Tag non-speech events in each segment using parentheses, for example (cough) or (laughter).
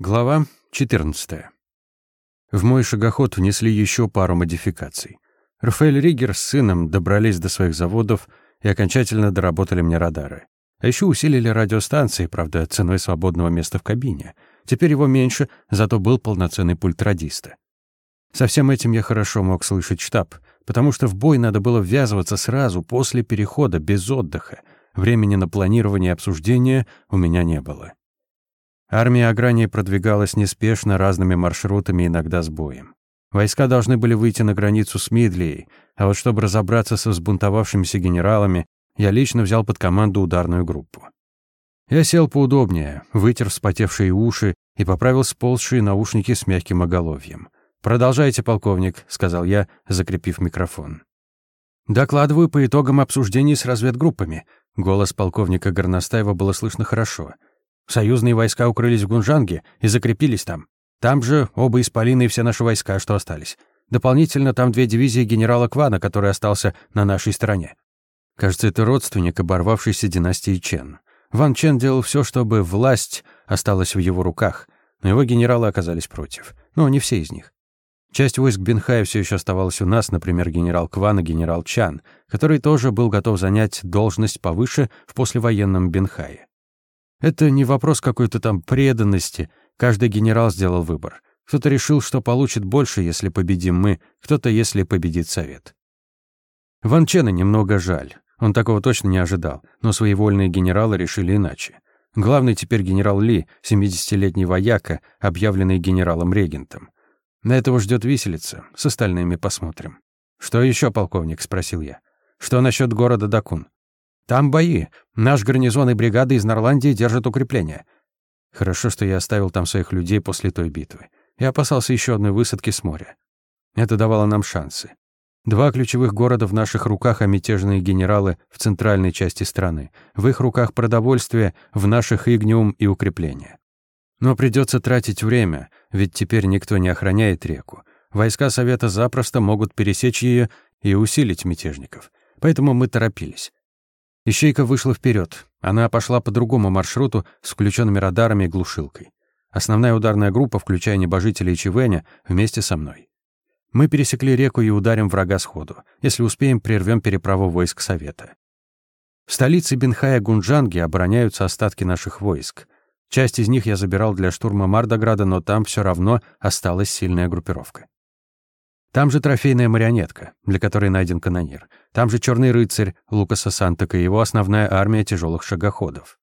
Глава 14. В мой шагоход внесли еще пару модификаций. Рафаэль Ригер с сыном добрались до своих заводов и окончательно доработали мне радары. А еще усилили радиостанции, правда, ценой свободного места в кабине. Теперь его меньше, зато был полноценный пульт радиста. Со всем этим я хорошо мог слышать штаб, потому что в бой надо было ввязываться сразу, после перехода, без отдыха. Времени на планирование и обсуждение у меня не было. Армия Агрании продвигалась неспешно разными маршрутами, иногда с боем. Войска должны были выйти на границу с Мидлией, а вот чтобы разобраться со взбунтовавшимися генералами, я лично взял под команду ударную группу. Я сел поудобнее, вытер вспотевшие уши и поправил сползшие наушники с мягким оголовьем. «Продолжайте, полковник», — сказал я, закрепив микрофон. «Докладываю по итогам обсуждений с разведгруппами». Голос полковника Горностаева было слышно хорошо — Союзные войска укрылись в Гунжанге и закрепились там. Там же оба Исполины и все наши войска, что остались. Дополнительно там две дивизии генерала Квана, который остался на нашей стороне. Кажется, это родственник оборвавшейся династии Чен. Ван Чен делал все, чтобы власть осталась в его руках, но его генералы оказались против. Но не все из них. Часть войск Бенхая все еще оставалась у нас, например, генерал Кван и генерал Чан, который тоже был готов занять должность повыше в послевоенном Бенхае. Это не вопрос какой-то там преданности. Каждый генерал сделал выбор. Кто-то решил, что получит больше, если победим мы, кто-то, если победит Совет. Ван Чена немного жаль. Он такого точно не ожидал, но своевольные генералы решили иначе. Главный теперь генерал Ли, 70-летний вояка, объявленный генералом-регентом. На этого ждет виселица, с остальными посмотрим. «Что еще, полковник?» — спросил я. «Что насчет города Дакун?» Там бои. Наш гарнизон и бригады из Норландии держат укрепления. Хорошо, что я оставил там своих людей после той битвы. Я опасался еще одной высадки с моря. Это давало нам шансы. Два ключевых города в наших руках, а мятежные генералы в центральной части страны. В их руках продовольствие, в наших игниум и укрепления. Но придется тратить время, ведь теперь никто не охраняет реку. Войска Совета запросто могут пересечь ее и усилить мятежников. Поэтому мы торопились. Ищейка вышла вперед. Она пошла по другому маршруту с включенными радарами и глушилкой. Основная ударная группа, включая небожителей Чивеня, вместе со мной. Мы пересекли реку и ударим врага сходу. Если успеем, прервем переправу войск Совета. В столице Бенхая Гунджанги обороняются остатки наших войск. Часть из них я забирал для штурма Мардограда, но там все равно осталась сильная группировка. Там же трофейная марионетка, для которой найден канонир. Там же черный рыцарь Лукаса Сантека и его основная армия тяжелых шагоходов.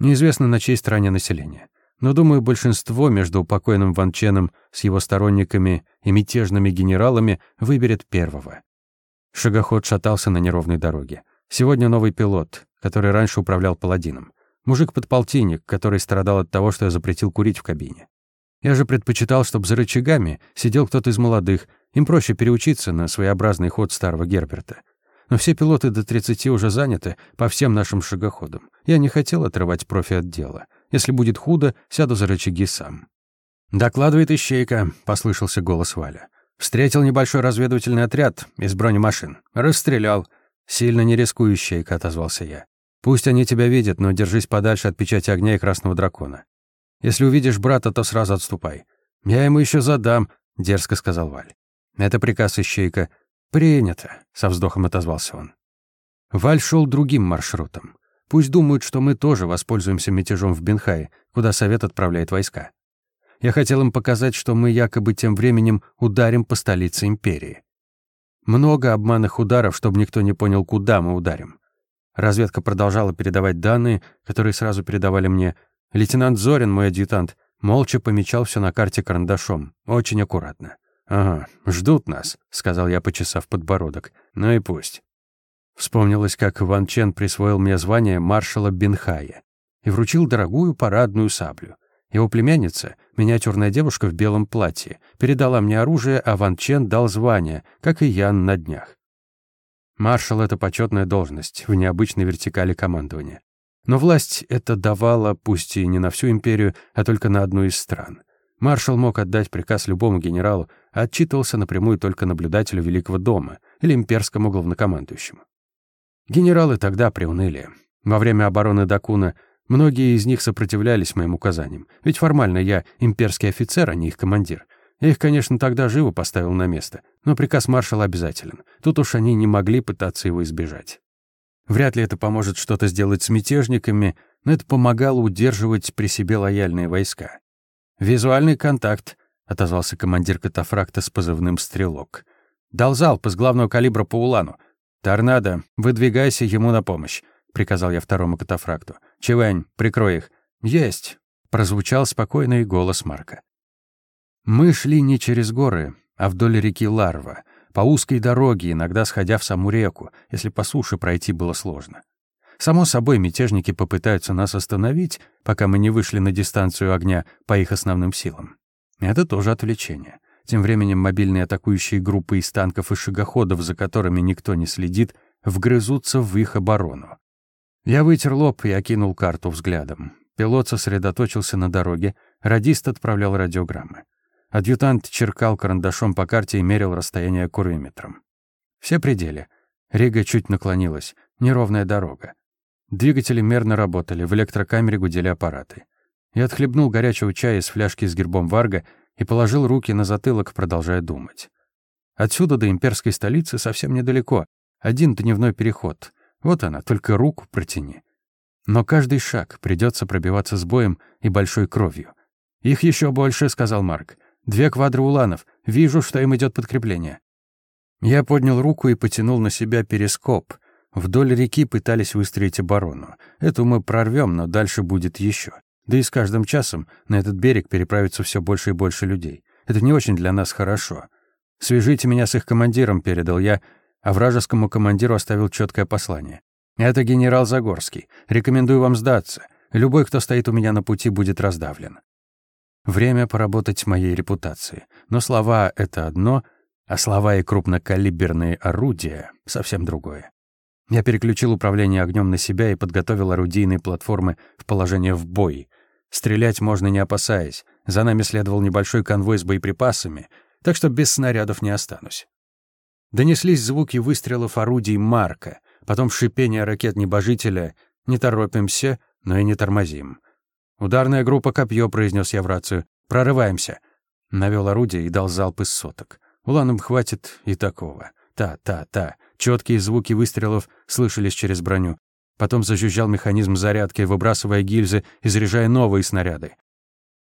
Неизвестно, на чьей стороне населения. Но, думаю, большинство между упокоенным Ван Ченом с его сторонниками и мятежными генералами выберет первого. Шагоход шатался на неровной дороге. Сегодня новый пилот, который раньше управлял паладином. Мужик-подполтинник, который страдал от того, что я запретил курить в кабине. Я же предпочитал, чтобы за рычагами сидел кто-то из молодых, им проще переучиться на своеобразный ход старого Герберта. Но все пилоты до 30 уже заняты по всем нашим шагоходам. Я не хотел отрывать профи от дела. Если будет худо, сяду за рычаги сам. «Докладывает Ищейка», — послышался голос Валя. «Встретил небольшой разведывательный отряд из бронемашин. Расстрелял. Сильно не рискую, Ищейка», — отозвался я. «Пусть они тебя видят, но держись подальше от печати огня и красного дракона. Если увидишь брата, то сразу отступай. Я ему еще задам», — дерзко сказал Валь. Это приказ ищейка. Принято, со вздохом отозвался он. Валь шел другим маршрутом. Пусть думают, что мы тоже воспользуемся мятежом в Бенхае, куда Совет отправляет войска. Я хотел им показать, что мы якобы тем временем ударим по столице империи. Много обманных ударов, чтобы никто не понял, куда мы ударим. Разведка продолжала передавать данные, которые сразу передавали мне. Лейтенант Зорин, мой адъютант, молча помечал все на карте карандашом, очень аккуратно. «Ага, ждут нас», — сказал я, почесав подбородок. «Ну и пусть». Вспомнилось, как Ван Чен присвоил мне звание маршала Бенхая и вручил дорогую парадную саблю. Его племянница, миниатюрная девушка в белом платье, передала мне оружие, а Ван Чен дал звание, как и Ян на днях. Маршал — это почетная должность в необычной вертикали командования. Но власть это давала, пусть и не на всю империю, а только на одну из стран — Маршал мог отдать приказ любому генералу, отчитывался напрямую только наблюдателю Великого дома или имперскому главнокомандующему. Генералы тогда приуныли. Во время обороны Дакуна Многие из них сопротивлялись моим указаниям, ведь формально я имперский офицер, а не их командир. Я их, конечно, тогда живо поставил на место, но приказ маршала обязателен. Тут уж они не могли пытаться его избежать. Вряд ли это поможет что-то сделать с мятежниками, но это помогало удерживать при себе лояльные войска. «Визуальный контакт», — отозвался командир катафракта с позывным «Стрелок». «Дал залп из главного калибра по улану. Торнадо, выдвигайся ему на помощь», — приказал я второму катафракту. «Чивэнь, прикрой их». «Есть», — прозвучал спокойный голос Марка. Мы шли не через горы, а вдоль реки Ларва, по узкой дороге, иногда сходя в саму реку, если по суше пройти было сложно. Само собой, мятежники попытаются нас остановить, пока мы не вышли на дистанцию огня по их основным силам. Это тоже отвлечение. Тем временем мобильные атакующие группы из танков и шагоходов, за которыми никто не следит, вгрызутся в их оборону. Я вытер лоб и окинул карту взглядом. Пилот сосредоточился на дороге, радист отправлял радиограммы. Адъютант черкал карандашом по карте и мерил расстояние курвиметром. Все пределы. Рига чуть наклонилась. Неровная дорога. Двигатели мерно работали, в электрокамере гудели аппараты. Я отхлебнул горячего чая из фляжки с гербом Варга и положил руки на затылок, продолжая думать. Отсюда до имперской столицы совсем недалеко. Один дневной переход. Вот она, только руку протяни. Но каждый шаг придется пробиваться с боем и большой кровью. «Их еще больше», — сказал Марк. «Две квадры уланов. Вижу, что им идет подкрепление». Я поднял руку и потянул на себя перископ. Вдоль реки пытались выстроить оборону. Эту мы прорвем, но дальше будет еще. Да и с каждым часом на этот берег переправится все больше и больше людей. Это не очень для нас хорошо. «Свяжите меня с их командиром», — передал я, а вражескому командиру оставил четкое послание. «Это генерал Загорский. Рекомендую вам сдаться. Любой, кто стоит у меня на пути, будет раздавлен». Время поработать моей репутации. Но слова — это одно, а слова и крупнокалиберные орудия — совсем другое. Я переключил управление огнем на себя и подготовил орудийные платформы в положение в бой. Стрелять можно не опасаясь. За нами следовал небольшой конвой с боеприпасами, так что без снарядов не останусь. Донеслись звуки выстрелов орудий Марка, потом шипение ракет небожителя. Не торопимся, но и не тормозим. «Ударная группа «Копье», — произнес я в рацию. «Прорываемся». Навел орудие и дал залп из соток. Уланам хватит и такого. Та-та-та. Четкие звуки выстрелов слышались через броню. Потом зажужжал механизм зарядки, выбрасывая гильзы и заряжая новые снаряды.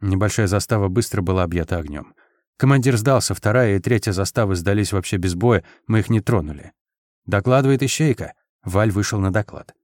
Небольшая застава быстро была объята огнем. Командир сдался, вторая и третья заставы сдались вообще без боя, мы их не тронули. Докладывает Ищейка. Валь вышел на доклад.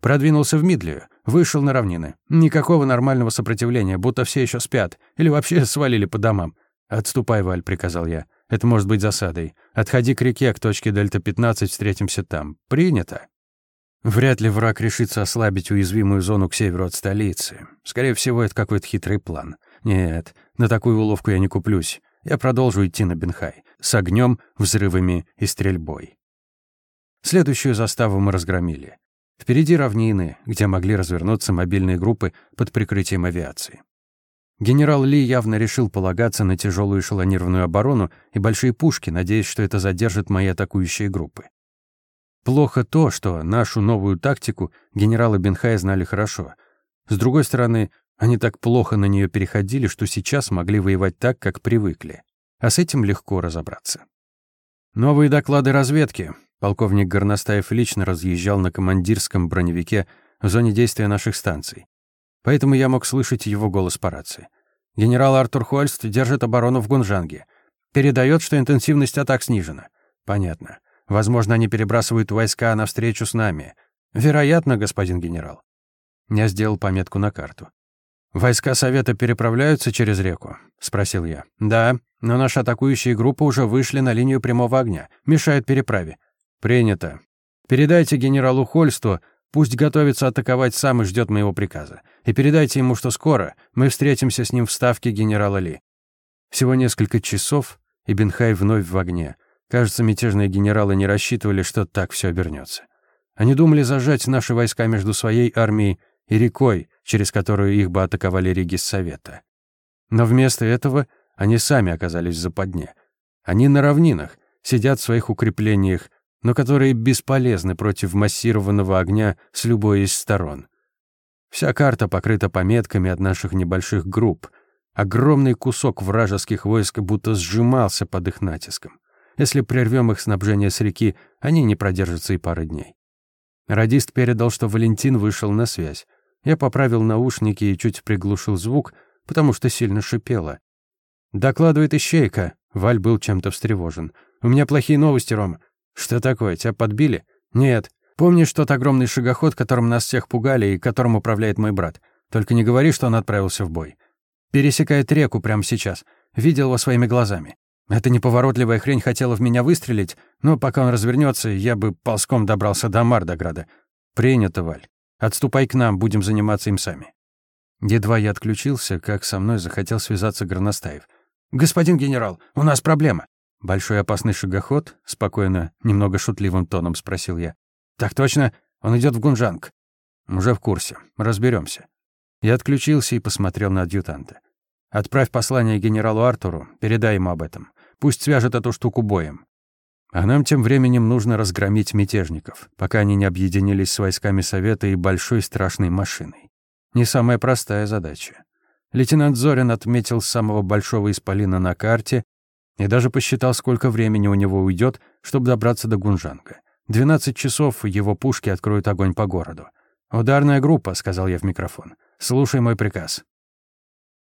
Продвинулся в Мидлию, вышел на равнины. Никакого нормального сопротивления, будто все еще спят. Или вообще (laughs) свалили по домам. «Отступай, Валь», — приказал я. Это может быть засадой. Отходи к реке, к точке Дельта-15, встретимся там. Принято. Вряд ли враг решится ослабить уязвимую зону к северу от столицы. Скорее всего, это какой-то хитрый план. Нет, на такую уловку я не куплюсь. Я продолжу идти на Бенхай. С огнем, взрывами и стрельбой. Следующую заставу мы разгромили. Впереди равнины, где могли развернуться мобильные группы под прикрытием авиации. Генерал Ли явно решил полагаться на тяжелую эшелонированную оборону и большие пушки, надеясь, что это задержит мои атакующие группы. Плохо то, что нашу новую тактику генералы Бенхай знали хорошо. С другой стороны, они так плохо на нее переходили, что сейчас могли воевать так, как привыкли. А с этим легко разобраться. Новые доклады разведки. Полковник Горностаев лично разъезжал на командирском броневике в зоне действия наших станций. Поэтому я мог слышать его голос по рации. Генерал Артур Хольст держит оборону в Гунжанге. Передает, что интенсивность атак снижена. Понятно. Возможно, они перебрасывают войска навстречу с нами. Вероятно, господин генерал. Я сделал пометку на карту. «Войска Совета переправляются через реку?» — спросил я. «Да, но наши атакующие группы уже вышли на линию прямого огня. Мешают переправе». «Принято. Передайте генералу Хольсту, Пусть готовится атаковать сам и ждет моего приказа. И передайте ему, что скоро мы встретимся с ним в ставке генерала Ли. Всего несколько часов, и Бенхай вновь в огне. Кажется, мятежные генералы не рассчитывали, что так все обернется. Они думали зажать наши войска между своей армией и рекой, через которую их бы атаковали Риги с Совета. Но вместо этого они сами оказались в западне. Они на равнинах, сидят в своих укреплениях, но которые бесполезны против массированного огня с любой из сторон. Вся карта покрыта пометками от наших небольших групп. Огромный кусок вражеских войск будто сжимался под их натиском. Если прервем их снабжение с реки, они не продержатся и пары дней. Радист передал, что Валентин вышел на связь. Я поправил наушники и чуть приглушил звук, потому что сильно шипело. «Докладывает Ищейка». Валь был чем-то встревожен. «У меня плохие новости, Ром». «Что такое, тебя подбили?» «Нет. Помнишь тот огромный шагоход, которым нас всех пугали и которым управляет мой брат? Только не говори, что он отправился в бой. Пересекает реку прямо сейчас. Видел его своими глазами. Эта неповоротливая хрень хотела в меня выстрелить, но пока он развернется, я бы ползком добрался до Мардограда. Принято, Валь. Отступай к нам, будем заниматься им сами. Едва я отключился, как со мной захотел связаться Горностаев. «Господин генерал, у нас проблема». «Большой опасный шагоход?» — спокойно, немного шутливым тоном спросил я. «Так точно. Он идет в Гунжанг». «Уже в курсе. Разберемся. Я отключился и посмотрел на адъютанта. «Отправь послание генералу Артуру, передай ему об этом. Пусть свяжет эту штуку боем. А нам тем временем нужно разгромить мятежников, пока они не объединились с войсками Совета и большой страшной машиной. Не самая простая задача. Лейтенант Зорин отметил самого большого исполина на карте и даже посчитал, сколько времени у него уйдет, чтобы добраться до Гунжанга. 12 часов его пушки откроют огонь по городу. «Ударная группа», — сказал я в микрофон. «Слушай мой приказ.